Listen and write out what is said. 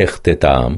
اختتام